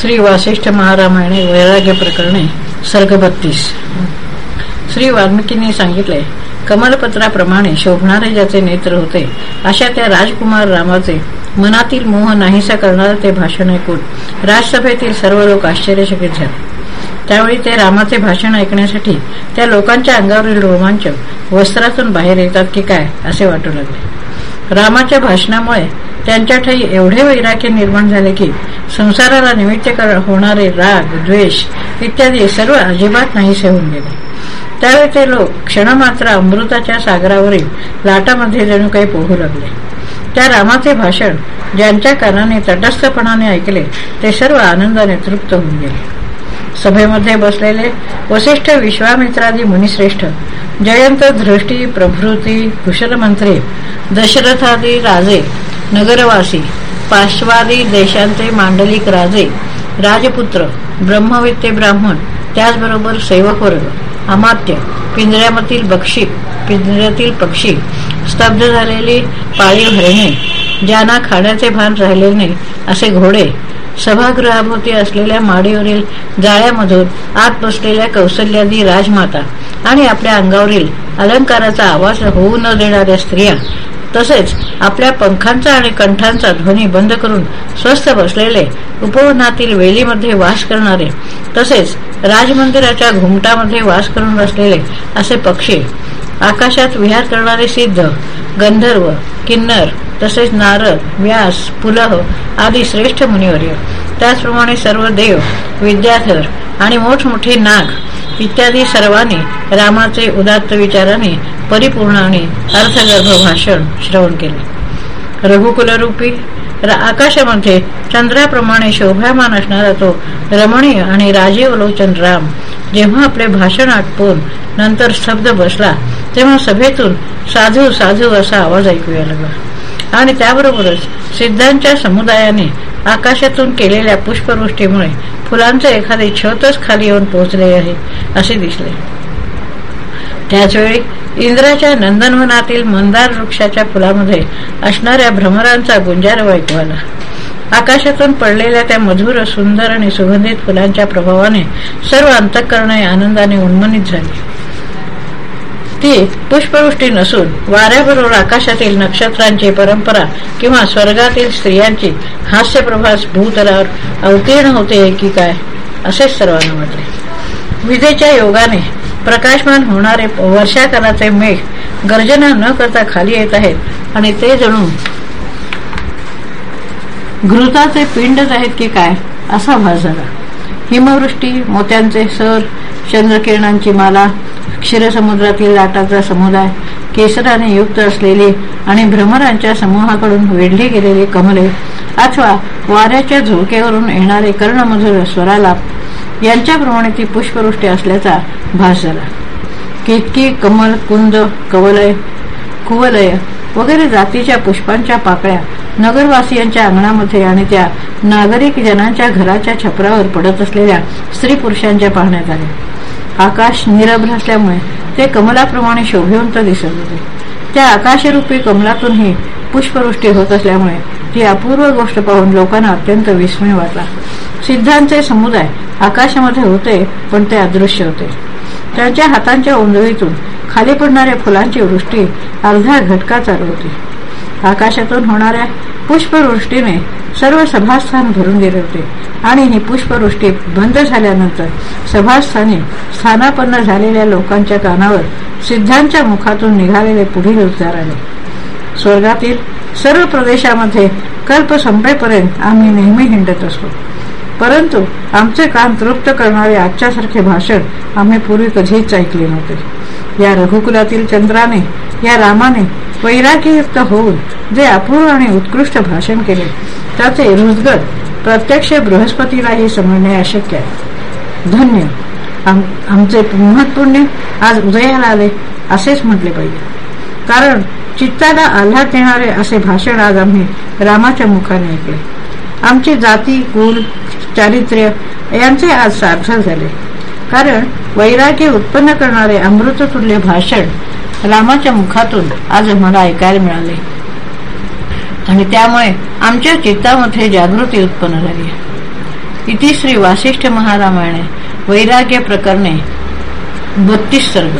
श्री वासिष्ठ महारामायणे वैराग्य प्रकरणे सर्ग बत्तीस. श्री वाल्मिकींनी सांगितले कमलपत्राप्रमाणे शोभणारे ज्याचे नेत्र होते अशा त्या राजकुमार रामाचे मनातील मोह नाहीसा करणारे ते भाषण ऐकून राजसभेतील सर्व लोक आश्चर्यचकित झाले. त्यावेळी ते रामाचे भाषण ऐकण्यासाठी त्या लोकांच्या अंगावरील रोमांच वस्त्रातून बाहेर येतात की काय असे वाटू लागले. रामाच्या भाषणामुळे त्यांच्या ठाई एवढे वैराग्य निर्माण झाले की संसाराला निमित्त होणारे राग द्वेष इत्यादी सर्व अजिबात नाहीसे होऊन गेले त्यावेळी ते लोक क्षणमात्र अमृताच्या सागरावरील लाटामध्ये जणू काही पोहू लागले. त्या रामाचे भाषण ज्यांच्या कानाने तटस्थपणाने ऐकले ते सर्व आनंदाने तृप्त होऊन गेले. सभेमध्ये बसलेले वसिष्ठ विश्वामित्रादी मुनिश्रेष्ठ जयंत दृष्टी प्रभृती कुशलमंत्री दशरथादी राजे नगरवासी पाश्वादी देशांचे मांडलिक राजे राजपुत्र ब्रह्मवित्ते ब्राह्मण त्याचबरोबर सेवकवर्ग अमात्य पिंजऱ्यामधील बक्षी पिंजऱ्यातील पक्षी स्तब्ध झालेली पाळीव हरणे ज्यांना खाण्याचे भान राहिले नाही असे घोडे सभागृहाभोवती असलेल्या माडीवरील जाळ्यामधून आत बसलेल्या कौशल्यादी राजमाता आणि आपल्या अंगावरील अलंकाराचा आवाज होऊ न देणाऱ्या स्त्रिया तसेच आपल्या पंखांचा आणि कंठांचा ध्वनी बंद करून स्वस्थ बसलेले उपवनातील वेलीमध्ये वास करणारे तसेच राजमंदिराच्या घुमटामध्ये वास करून बसलेले असे पक्षी आकाशात विहार करणारे सिद्ध गंधर्व किन्नर तसेच नारद व्यास पुलह आदी श्रेष्ठ मुनिवर्य. त्याचप्रमाणे सर्व देव विद्याधर आणि मोठमोठे नाग इत्यादी सर्वांनी रामाचे उदात्त विचाराने परिपूर्ण आणि अर्थगर्भ भाषण श्रवण केले. रघुकुलरूपी आकाशामध्ये चंद्राप्रमाणे शोभामान असणारा तो रमणीय आणि राजीवलोचन राम जेव्हा आपले भाषण आटपून नंतर स्तब्ध बसला तेव्हा सभेतून साधू साधू असा आवाज ऐकूया लागला. आणि त्याबरोबरच सिद्धांच्या समुदायाने आकाशातून केलेल्या पुष्पवृष्टीमुळे फुलांचे एखादे छतच खाली येऊन पोहोचले आहे असे दिसले. त्याचवेळी इंद्राच्या नंदनवनातील मंदार वृक्षाच्या फुलामध्ये असणाऱ्या भ्रमरांचा गुंजार ऐकू आकाशातून पडलेल्या त्या मधुर सुंदर आणि सुगंधित फुलांच्या प्रभावाने सर्व अंतःकरणे आनंदाने उन्मनित झाली. ती पुष्पवृष्टी नसून वाऱ्याबरोबर आकाशातील नक्षत्रांची परंपरा किंवा स्वर्गातील स्त्रियांची हास्यप्रभास भूतलावर अवतीर्ण होते की काय असेच सर्वांना वाटले. विजेच्या योगाने प्रकाशमान होणारे वर्षाकालाचे मेघ गर्जना न करता खाली येत आहेत आणि ते जणू घृताचे पिंडच आहेत की काय असा भास झाला. हिमवृष्टी मोत्यांचे सर चंद्रकिरणांची माला क्षीरसमुद्रातील लाटाचा समुदाय केसराने युक्त असलेली आणि भ्रमरांच्या समूहाकडून वेढली गेलेली कमले अथवा वाऱ्याच्या झुळकेवरून येणारे कर्णमधुर स्वरालाप यांच्याप्रमाणे ती पुष्पवृष्टी असल्याचा भास झाला. केतकी कमल कुंद कवलय कुवलय वगैरे जातीच्या पुष्पांच्या पाकळ्या नगरवासियांच्या अंगणामध्ये आणि त्या नागरिक जनांच्या घराच्या छपरावर पडत असलेल्या स्त्री पुरुषांच्या पाहण्यात आल्या आकाश निरभ्र असल्यामुळे ते कमलाप्रमाणे शोभिवंत दिसत होते. त्या आकाशरूपी कमलातूनही पुष्पवृष्टी होत असल्यामुळे ती अपूर्व गोष्ट पाहून लोकांना अत्यंत विस्मय वाटला. सिद्धांचे समुदाय आकाशामध्ये होते पण ते अदृश्य होते. त्यांच्या हातांच्या ओंजळीतून खाली पडणाऱ्या फुलांची वृष्टी अर्ध्या घटका चालू होती. आकाशातून होणाऱ्या पुष्पवृष्टीने सर्व सभास्थान भरून गेले होते. आणि ही पुष्पवृष्टी बंद झाल्यानंतर सभास्थानी स्थानापन्न झालेल्या लोकांच्या कानावर सिद्धांच्या मुखातून निघालेले पुढील उद्गार आले. स्वर्गातील सर्व प्रदेशामध्ये कल्प संपेपर्यंत आम्ही नेहमी हिंडत असतो. परंतु आमचे कान तृप्त करणारे आजच्यासारखे भाषण आम्ही पूर्वी कधीच ऐकले नव्हते. या रघुकुलातील चंद्राने या रामाने वैराग्ययुक्त होऊन जे अपूर्व आणि उत्कृष्ट भाषण केले त्याचे रुजगत प्रत्यक्ष बृहस्पतीलाही समजणे अशक्य आहे. धन्य. आम, आमचे महत्पुण्य आज उदयाला आले असेच म्हटले पाहिजे. कारण चित्ताला आल्हाद देणारे असे भाषण आज आम्ही रामाच्या मुखाने ऐकले. आमची जाती कुल चारित्र्य यांचे आज सार्थक झाले. कारण वैराग्य उत्पन्न करणारे अमृततुल्य भाषण रामाच्या मुखातून आज आम्हाला ऐकायला मिळाले. आणि त्यामुळे आमच्या चित्तामध्ये जागृती उत्पन्न झाली इति श्री वासिष्ठ महारामायणे वैराग्य प्रकरणे बत्तीस सर्ग.